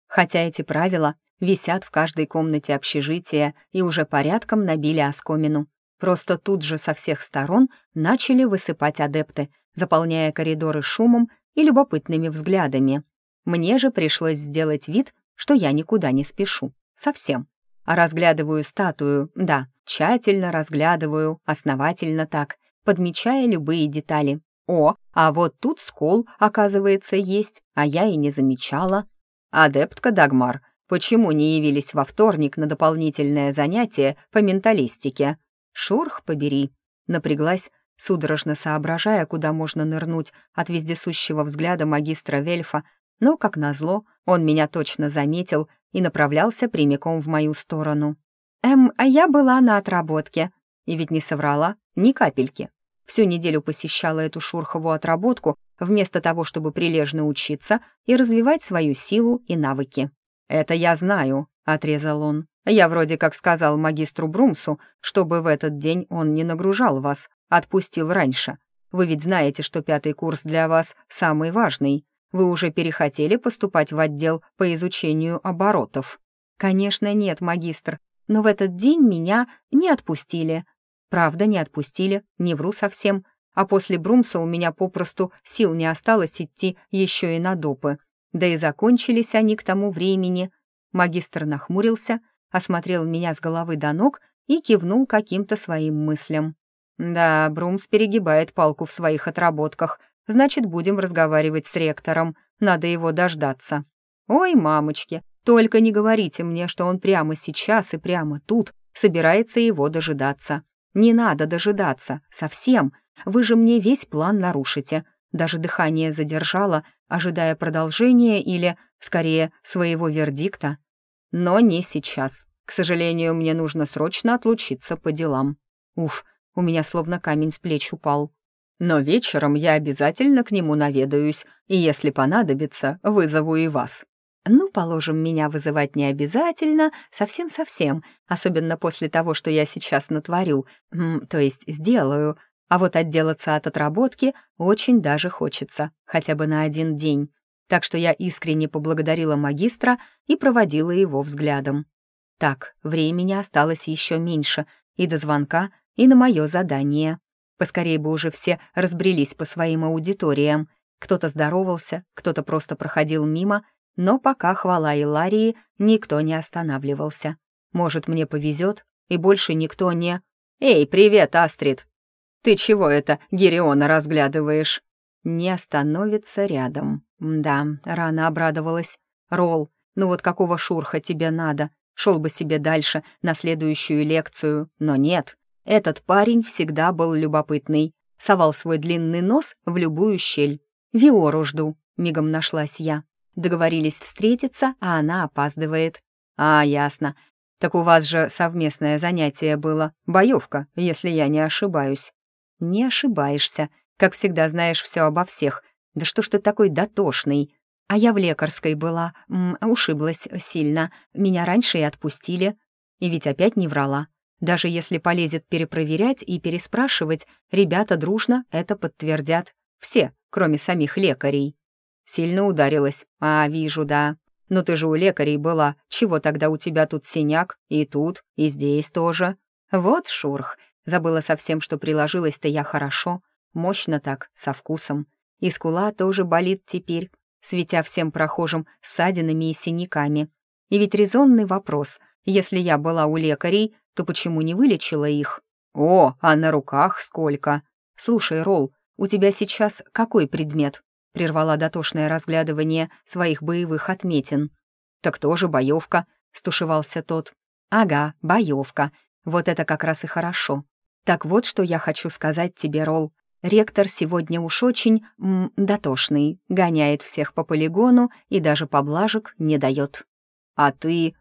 Хотя эти правила висят в каждой комнате общежития и уже порядком набили оскомину. Просто тут же со всех сторон начали высыпать адепты, заполняя коридоры шумом и любопытными взглядами. Мне же пришлось сделать вид, что я никуда не спешу. Совсем. А разглядываю статую, да, тщательно разглядываю, основательно так, подмечая любые детали. О, а вот тут скол, оказывается, есть, а я и не замечала. Адептка Дагмар, почему не явились во вторник на дополнительное занятие по менталистике? Шурх побери. Напряглась, судорожно соображая, куда можно нырнуть от вездесущего взгляда магистра Вельфа, но, как назло, он меня точно заметил и направлялся прямиком в мою сторону. «Эм, а я была на отработке». И ведь не соврала ни капельки. Всю неделю посещала эту шурхову отработку, вместо того, чтобы прилежно учиться и развивать свою силу и навыки. «Это я знаю», — отрезал он. Я вроде как сказал магистру Брумсу, чтобы в этот день он не нагружал вас, отпустил раньше. Вы ведь знаете, что пятый курс для вас самый важный. Вы уже перехотели поступать в отдел по изучению оборотов?» «Конечно нет, магистр, но в этот день меня не отпустили». «Правда, не отпустили, не вру совсем. А после Брумса у меня попросту сил не осталось идти еще и на допы. Да и закончились они к тому времени». Магистр нахмурился, осмотрел меня с головы до ног и кивнул каким-то своим мыслям. «Да, Брумс перегибает палку в своих отработках. Значит, будем разговаривать с ректором. Надо его дождаться». «Ой, мамочки, только не говорите мне, что он прямо сейчас и прямо тут собирается его дожидаться. Не надо дожидаться, совсем. Вы же мне весь план нарушите». Даже дыхание задержало, ожидая продолжения или, скорее, своего вердикта. Но не сейчас. К сожалению, мне нужно срочно отлучиться по делам. Уф, у меня словно камень с плеч упал. Но вечером я обязательно к нему наведаюсь, и если понадобится, вызову и вас. Ну, положим, меня вызывать не обязательно, совсем-совсем, особенно после того, что я сейчас натворю, то есть сделаю. А вот отделаться от отработки очень даже хочется, хотя бы на один день. Так что я искренне поблагодарила магистра и проводила его взглядом. Так, времени осталось еще меньше, и до звонка и на мое задание. Поскорей бы уже все разбрелись по своим аудиториям. Кто-то здоровался, кто-то просто проходил мимо, но пока хвала Иларии никто не останавливался. Может, мне повезет, и больше никто не... «Эй, привет, Астрид! Ты чего это, Гериона, разглядываешь?» Не остановится рядом. Да, рано обрадовалась. «Ролл, ну вот какого шурха тебе надо? Шел бы себе дальше, на следующую лекцию, но нет. Этот парень всегда был любопытный. Совал свой длинный нос в любую щель. «Виору жду», — мигом нашлась я. Договорились встретиться, а она опаздывает. «А, ясно. Так у вас же совместное занятие было. Боевка, если я не ошибаюсь». «Не ошибаешься. Как всегда знаешь все обо всех. Да что ж ты такой дотошный?» А я в лекарской была, м, ушиблась сильно. Меня раньше и отпустили. И ведь опять не врала. Даже если полезет перепроверять и переспрашивать, ребята дружно это подтвердят. Все, кроме самих лекарей. Сильно ударилась. А, вижу, да. Но ты же у лекарей была. Чего тогда у тебя тут синяк? И тут, и здесь тоже. Вот шурх. Забыла совсем, что приложилась-то я хорошо. Мощно так, со вкусом. И скула тоже болит теперь, светя всем прохожим ссадинами и синяками. И ведь резонный вопрос. Если я была у лекарей, то почему не вылечила их? О, а на руках сколько! Слушай, Ролл, у тебя сейчас какой предмет? Прервала дотошное разглядывание своих боевых отметин. Так тоже боевка, стушевался тот. Ага, боевка. Вот это как раз и хорошо. Так вот, что я хочу сказать тебе, Ролл. Ректор сегодня уж очень м, дотошный, гоняет всех по полигону и даже поблажек не дает. А ты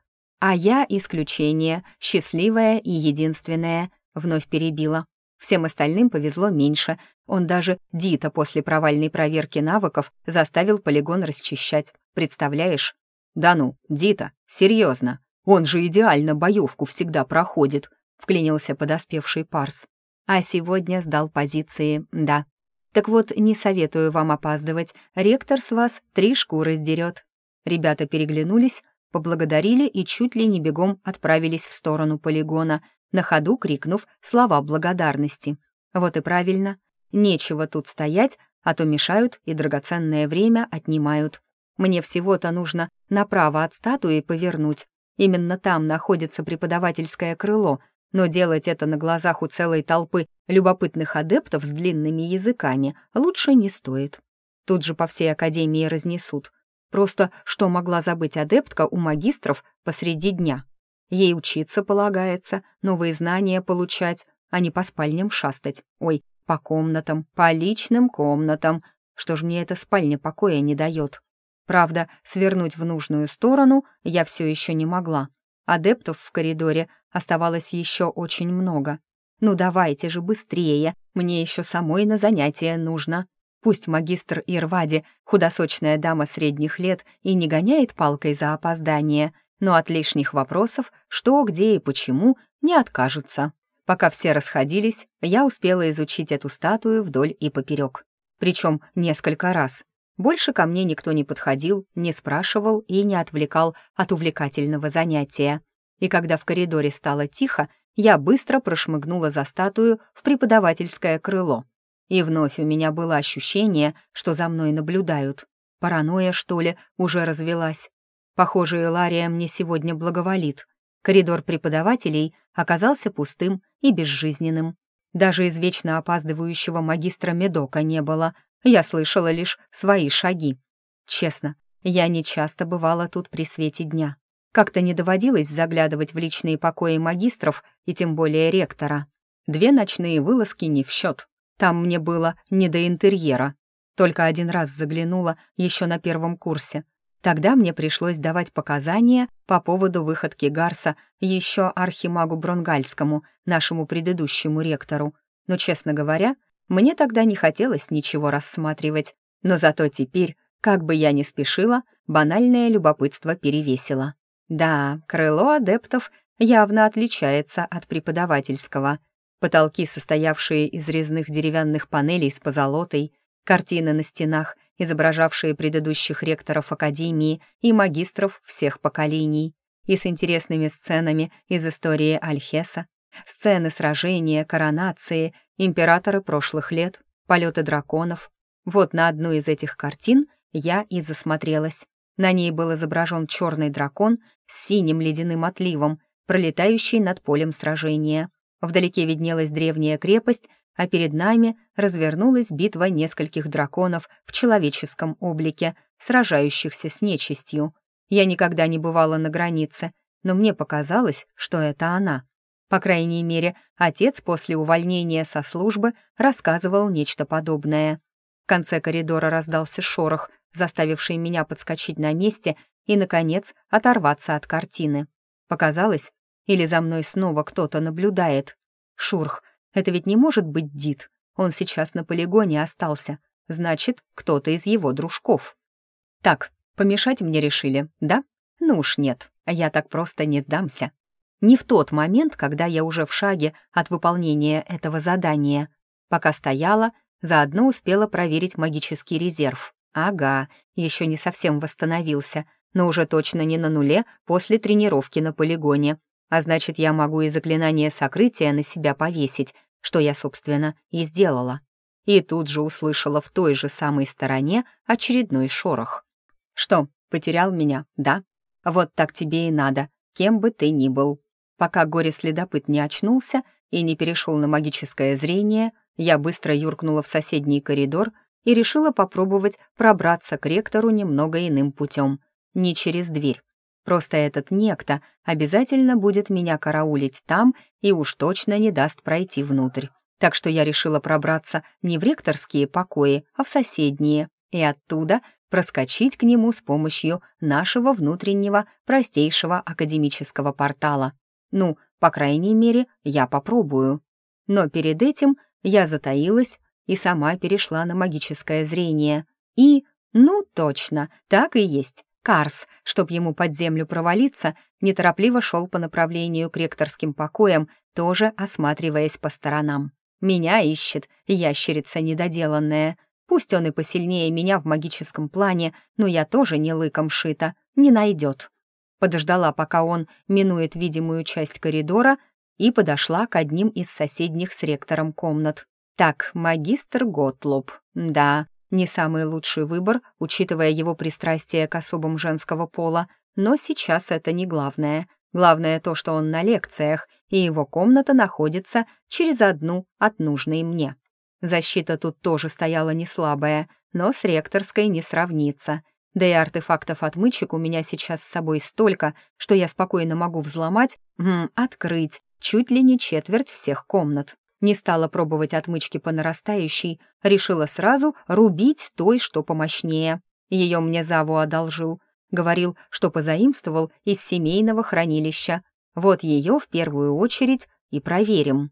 «А я исключение, счастливая и единственная», — вновь перебила. Всем остальным повезло меньше. Он даже Дита после провальной проверки навыков заставил полигон расчищать. Представляешь? «Да ну, Дита, серьезно. Он же идеально боевку всегда проходит», — вклинился подоспевший Парс. А сегодня сдал позиции, да. Так вот, не советую вам опаздывать. Ректор с вас три шкуры сдерет. Ребята переглянулись, поблагодарили и чуть ли не бегом отправились в сторону полигона, на ходу крикнув слова благодарности. Вот и правильно. Нечего тут стоять, а то мешают и драгоценное время отнимают. Мне всего-то нужно направо от статуи повернуть. Именно там находится преподавательское крыло, но делать это на глазах у целой толпы любопытных адептов с длинными языками лучше не стоит. Тут же по всей академии разнесут — Просто что могла забыть адептка у магистров посреди дня? Ей учиться полагается, новые знания получать, а не по спальням шастать. Ой, по комнатам, по личным комнатам. Что ж мне эта спальня покоя не дает? Правда, свернуть в нужную сторону я все еще не могла. Адептов в коридоре оставалось еще очень много. Ну давайте же быстрее, мне еще самой на занятия нужно. Пусть магистр Ирвади, худосочная дама средних лет, и не гоняет палкой за опоздание, но от лишних вопросов, что, где и почему, не откажутся. Пока все расходились, я успела изучить эту статую вдоль и поперек. Причем несколько раз. Больше ко мне никто не подходил, не спрашивал и не отвлекал от увлекательного занятия. И когда в коридоре стало тихо, я быстро прошмыгнула за статую в преподавательское крыло. И вновь у меня было ощущение, что за мной наблюдают. Паранойя, что ли, уже развелась. Похоже, Илария мне сегодня благоволит. Коридор преподавателей оказался пустым и безжизненным. Даже извечно опаздывающего магистра Медока не было. Я слышала лишь свои шаги. Честно, я не часто бывала тут при свете дня. Как-то не доводилось заглядывать в личные покои магистров и тем более ректора. Две ночные вылазки не в счет. Там мне было не до интерьера. Только один раз заглянула еще на первом курсе. Тогда мне пришлось давать показания по поводу выходки Гарса еще архимагу Бронгальскому, нашему предыдущему ректору. Но, честно говоря, мне тогда не хотелось ничего рассматривать. Но зато теперь, как бы я ни спешила, банальное любопытство перевесило. Да, крыло адептов явно отличается от преподавательского. Потолки, состоявшие из резных деревянных панелей с позолотой, картины на стенах, изображавшие предыдущих ректоров Академии и магистров всех поколений, и с интересными сценами из истории Альхеса, сцены сражения, коронации, императоры прошлых лет, полеты драконов. Вот на одну из этих картин я и засмотрелась. На ней был изображен черный дракон с синим ледяным отливом, пролетающий над полем сражения. Вдалеке виднелась древняя крепость, а перед нами развернулась битва нескольких драконов в человеческом облике, сражающихся с нечистью. Я никогда не бывала на границе, но мне показалось, что это она. По крайней мере, отец после увольнения со службы рассказывал нечто подобное. В конце коридора раздался шорох, заставивший меня подскочить на месте и, наконец, оторваться от картины. Показалось, или за мной снова кто-то наблюдает. Шурх, это ведь не может быть Дид. Он сейчас на полигоне остался. Значит, кто-то из его дружков. Так, помешать мне решили, да? Ну уж нет, я так просто не сдамся. Не в тот момент, когда я уже в шаге от выполнения этого задания. Пока стояла, заодно успела проверить магический резерв. Ага, еще не совсем восстановился, но уже точно не на нуле после тренировки на полигоне. А значит, я могу и заклинание сокрытия на себя повесить, что я, собственно, и сделала. И тут же услышала в той же самой стороне очередной шорох. «Что, потерял меня, да? Вот так тебе и надо, кем бы ты ни был». Пока горе-следопыт не очнулся и не перешел на магическое зрение, я быстро юркнула в соседний коридор и решила попробовать пробраться к ректору немного иным путем, не через дверь. Просто этот некто обязательно будет меня караулить там и уж точно не даст пройти внутрь. Так что я решила пробраться не в ректорские покои, а в соседние, и оттуда проскочить к нему с помощью нашего внутреннего простейшего академического портала. Ну, по крайней мере, я попробую. Но перед этим я затаилась и сама перешла на магическое зрение. И, ну точно, так и есть. Карс, чтоб ему под землю провалиться, неторопливо шел по направлению к ректорским покоям, тоже осматриваясь по сторонам. Меня ищет, ящерица недоделанная. Пусть он и посильнее меня в магическом плане, но я тоже не лыком шита, не найдет. Подождала, пока он минует видимую часть коридора, и подошла к одним из соседних с ректором комнат. Так, магистр Готлоб. Да, не самый лучший выбор, учитывая его пристрастие к особам женского пола, но сейчас это не главное. Главное то, что он на лекциях, и его комната находится через одну от нужной мне. Защита тут тоже стояла не слабая, но с ректорской не сравнится. Да и артефактов отмычек у меня сейчас с собой столько, что я спокойно могу взломать, м, открыть чуть ли не четверть всех комнат. Не стала пробовать отмычки по нарастающей, решила сразу рубить той, что помощнее. Ее мне Заву одолжил. Говорил, что позаимствовал из семейного хранилища. Вот ее в первую очередь и проверим.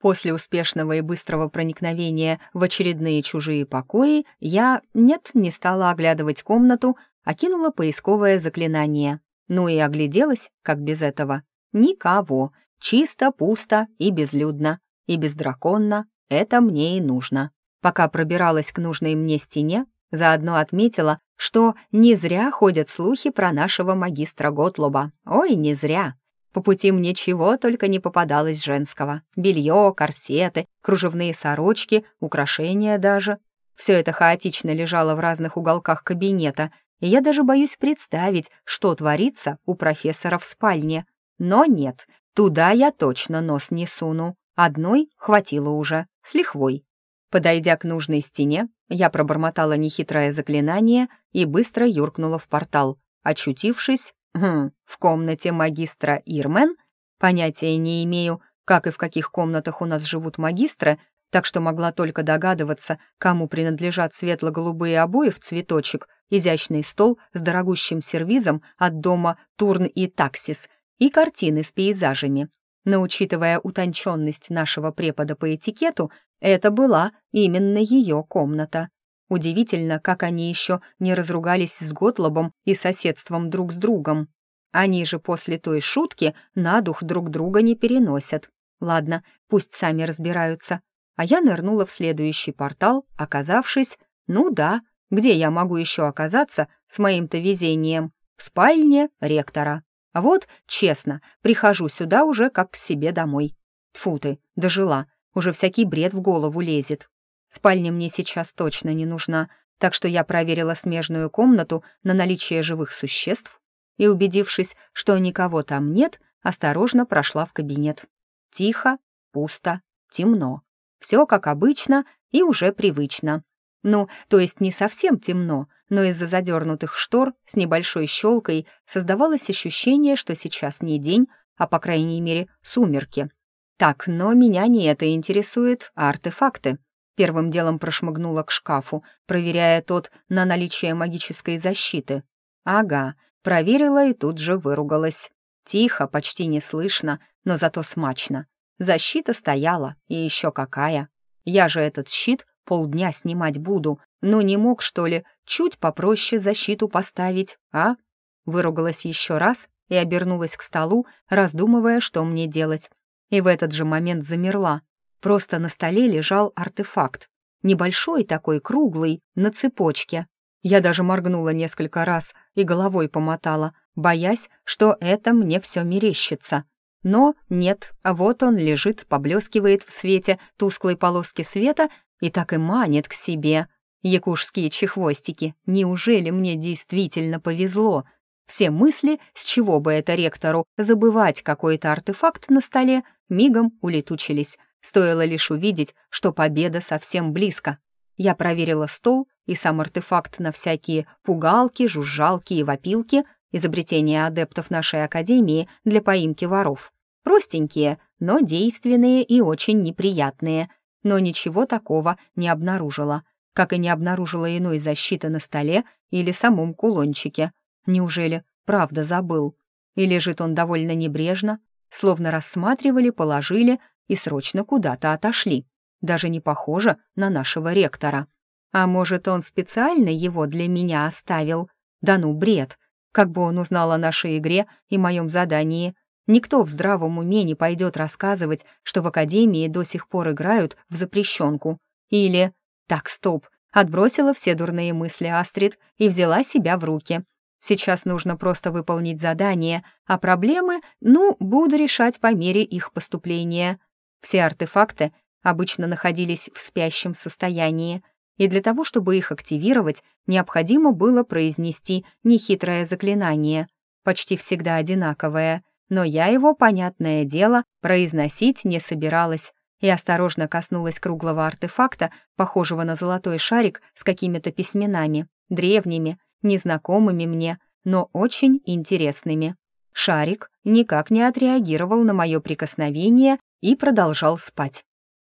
После успешного и быстрого проникновения в очередные чужие покои я, нет, не стала оглядывать комнату, а кинула поисковое заклинание. Ну и огляделась, как без этого. Никого. Чисто, пусто и безлюдно. И бездраконно. Это мне и нужно. Пока пробиралась к нужной мне стене, заодно отметила, что не зря ходят слухи про нашего магистра Готлоба. Ой, не зря. По пути мне чего только не попадалось женского. Белье, корсеты, кружевные сорочки, украшения даже. Все это хаотично лежало в разных уголках кабинета, и я даже боюсь представить, что творится у профессора в спальне. Но нет, туда я точно нос не суну. Одной хватило уже, с лихвой. Подойдя к нужной стене, я пробормотала нехитрое заклинание и быстро юркнула в портал, очутившись хм, в комнате магистра Ирмен. Понятия не имею, как и в каких комнатах у нас живут магистры, так что могла только догадываться, кому принадлежат светло-голубые обои в цветочек, изящный стол с дорогущим сервизом от дома Турн и Таксис и картины с пейзажами. Но учитывая утонченность нашего препода по этикету, это была именно ее комната. Удивительно, как они еще не разругались с Готлобом и соседством друг с другом. Они же после той шутки на дух друг друга не переносят. Ладно, пусть сами разбираются. А я нырнула в следующий портал, оказавшись, ну да, где я могу еще оказаться с моим-то везением? В спальне ректора. А вот, честно, прихожу сюда уже как к себе домой. Тфу ты, дожила, уже всякий бред в голову лезет. Спальня мне сейчас точно не нужна, так что я проверила смежную комнату на наличие живых существ и, убедившись, что никого там нет, осторожно прошла в кабинет. Тихо, пусто, темно. Все как обычно и уже привычно. Ну, то есть не совсем темно, но из-за задернутых штор с небольшой щелкой создавалось ощущение, что сейчас не день, а, по крайней мере, сумерки. Так, но меня не это интересует, а артефакты. Первым делом прошмыгнула к шкафу, проверяя тот на наличие магической защиты. Ага, проверила и тут же выругалась. Тихо, почти не слышно, но зато смачно. Защита стояла, и еще какая. Я же этот щит полдня снимать буду. Ну не мог, что ли, чуть попроще защиту поставить, а? Выругалась еще раз и обернулась к столу, раздумывая, что мне делать и в этот же момент замерла. Просто на столе лежал артефакт. Небольшой такой, круглый, на цепочке. Я даже моргнула несколько раз и головой помотала, боясь, что это мне все мерещится. Но нет, вот он лежит, поблескивает в свете тусклой полоски света и так и манит к себе. Якушские чехвостики, неужели мне действительно повезло? Все мысли, с чего бы это ректору забывать какой-то артефакт на столе, мигом улетучились. Стоило лишь увидеть, что победа совсем близко. Я проверила стол и сам артефакт на всякие пугалки, жужжалки и вопилки, изобретения адептов нашей академии для поимки воров. Простенькие, но действенные и очень неприятные. Но ничего такого не обнаружила, как и не обнаружила иной защиты на столе или самом кулончике. Неужели правда забыл? И лежит он довольно небрежно, словно рассматривали, положили и срочно куда-то отошли. Даже не похоже на нашего ректора. А может, он специально его для меня оставил? Да ну, бред! Как бы он узнал о нашей игре и моем задании? Никто в здравом уме не пойдет рассказывать, что в Академии до сих пор играют в запрещенку. Или... Так, стоп. Отбросила все дурные мысли Астрид и взяла себя в руки — Сейчас нужно просто выполнить задание, а проблемы, ну, буду решать по мере их поступления. Все артефакты обычно находились в спящем состоянии, и для того, чтобы их активировать, необходимо было произнести нехитрое заклинание, почти всегда одинаковое, но я его, понятное дело, произносить не собиралась и осторожно коснулась круглого артефакта, похожего на золотой шарик с какими-то письменами, древними, незнакомыми мне, но очень интересными. Шарик никак не отреагировал на мое прикосновение и продолжал спать.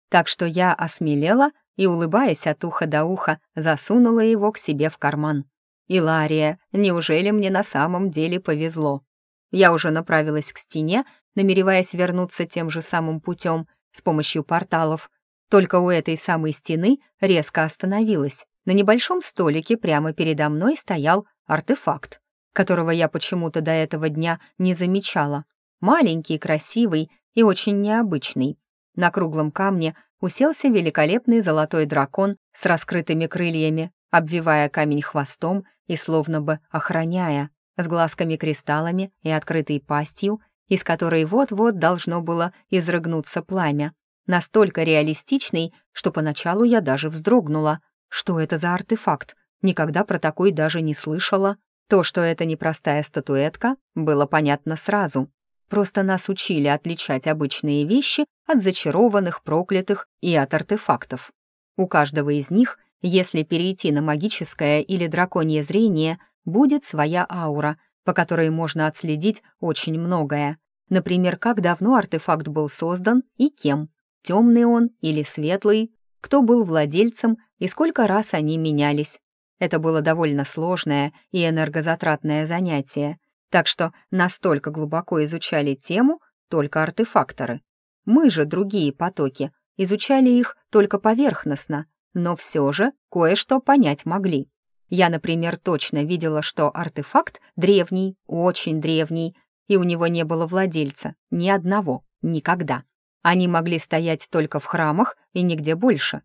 Так что я осмелела и, улыбаясь от уха до уха, засунула его к себе в карман. «Илария, неужели мне на самом деле повезло?» Я уже направилась к стене, намереваясь вернуться тем же самым путем, с помощью порталов. Только у этой самой стены резко остановилась. На небольшом столике прямо передо мной стоял артефакт. которого я почему-то до этого дня не замечала. Маленький, красивый и очень необычный. На круглом камне уселся великолепный золотой дракон с раскрытыми крыльями, обвивая камень хвостом и словно бы охраняя, с глазками-кристаллами и открытой пастью, из которой вот-вот должно было изрыгнуться пламя. Настолько реалистичный, что поначалу я даже вздрогнула. Что это за артефакт? Никогда про такой даже не слышала. То, что это непростая статуэтка, было понятно сразу. Просто нас учили отличать обычные вещи от зачарованных, проклятых и от артефактов. У каждого из них, если перейти на магическое или драконье зрение, будет своя аура, по которой можно отследить очень многое. Например, как давно артефакт был создан и кем. Темный он или светлый, кто был владельцем и сколько раз они менялись. Это было довольно сложное и энергозатратное занятие, так что настолько глубоко изучали тему только артефакторы. Мы же, другие потоки, изучали их только поверхностно, но все же кое-что понять могли. Я, например, точно видела, что артефакт древний, очень древний, и у него не было владельца, ни одного, никогда. Они могли стоять только в храмах и нигде больше.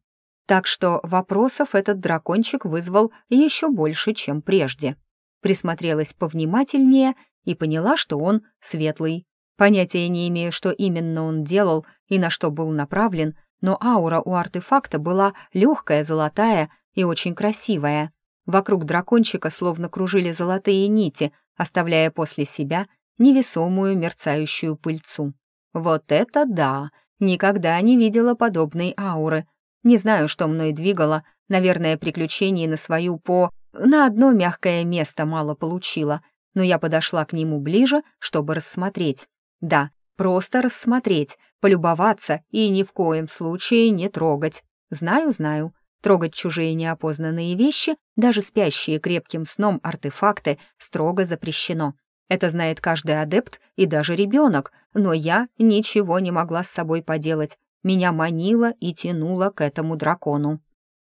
Так что вопросов этот дракончик вызвал еще больше, чем прежде присмотрелась повнимательнее и поняла, что он светлый. Понятия не имею, что именно он делал и на что был направлен, но аура у артефакта была легкая, золотая и очень красивая. Вокруг дракончика словно кружили золотые нити, оставляя после себя невесомую мерцающую пыльцу. Вот это да! Никогда не видела подобной ауры. Не знаю, что мной двигало, наверное, приключений на свою по... На одно мягкое место мало получила, но я подошла к нему ближе, чтобы рассмотреть. Да, просто рассмотреть, полюбоваться и ни в коем случае не трогать. Знаю, знаю, трогать чужие неопознанные вещи, даже спящие крепким сном артефакты, строго запрещено. Это знает каждый адепт и даже ребенок, но я ничего не могла с собой поделать. Меня манило и тянуло к этому дракону.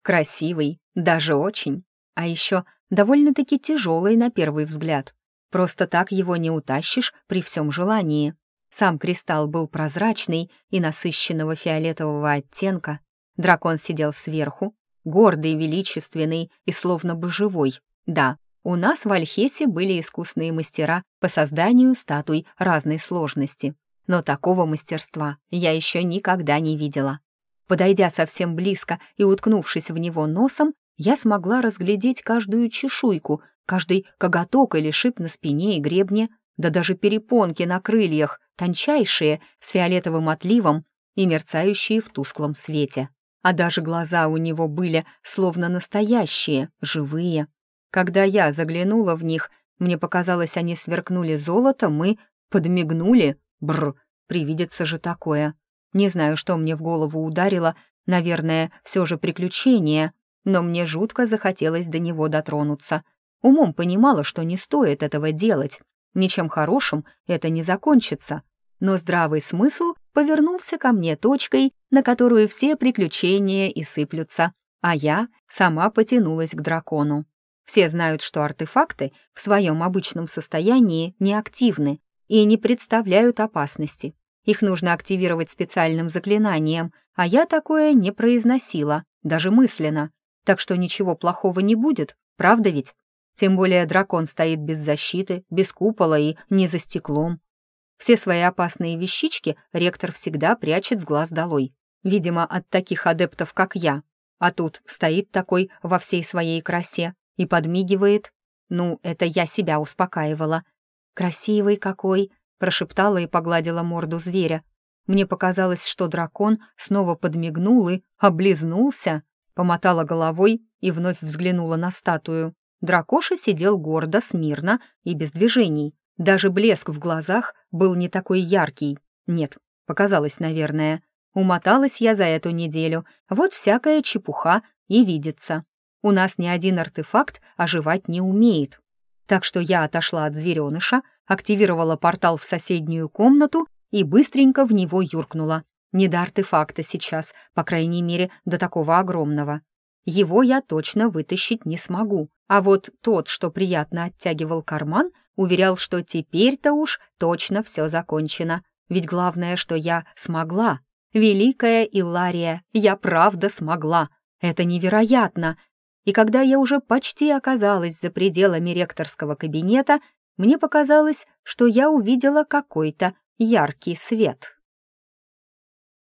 Красивый, даже очень а еще довольно-таки тяжелый на первый взгляд. Просто так его не утащишь при всем желании. Сам кристалл был прозрачный и насыщенного фиолетового оттенка. Дракон сидел сверху, гордый, величественный и словно бы живой. Да, у нас в Альхесе были искусные мастера по созданию статуй разной сложности. Но такого мастерства я еще никогда не видела. Подойдя совсем близко и уткнувшись в него носом, я смогла разглядеть каждую чешуйку, каждый коготок или шип на спине и гребне, да даже перепонки на крыльях, тончайшие, с фиолетовым отливом и мерцающие в тусклом свете. А даже глаза у него были словно настоящие, живые. Когда я заглянула в них, мне показалось, они сверкнули золотом и подмигнули. Бр, привидится же такое. Не знаю, что мне в голову ударило, наверное, все же приключение, но мне жутко захотелось до него дотронуться. Умом понимала, что не стоит этого делать. Ничем хорошим это не закончится. Но здравый смысл повернулся ко мне точкой, на которую все приключения и сыплются, а я сама потянулась к дракону. Все знают, что артефакты в своем обычном состоянии неактивны и не представляют опасности. Их нужно активировать специальным заклинанием, а я такое не произносила, даже мысленно так что ничего плохого не будет, правда ведь? Тем более дракон стоит без защиты, без купола и не за стеклом. Все свои опасные вещички ректор всегда прячет с глаз долой. Видимо, от таких адептов, как я. А тут стоит такой во всей своей красе и подмигивает. Ну, это я себя успокаивала. «Красивый какой!» — прошептала и погладила морду зверя. Мне показалось, что дракон снова подмигнул и облизнулся. Помотала головой и вновь взглянула на статую. Дракоша сидел гордо, смирно и без движений. Даже блеск в глазах был не такой яркий. Нет, показалось, наверное. Умоталась я за эту неделю. Вот всякая чепуха и видится. У нас ни один артефакт оживать не умеет. Так что я отошла от звереныша, активировала портал в соседнюю комнату и быстренько в него юркнула. Не до артефакта сейчас, по крайней мере, до такого огромного. его я точно вытащить не смогу. А вот тот, что приятно оттягивал карман, уверял, что теперь-то уж точно все закончено. Ведь главное, что я смогла. Великая Илария, я правда смогла. Это невероятно. И когда я уже почти оказалась за пределами ректорского кабинета, мне показалось, что я увидела какой-то яркий свет.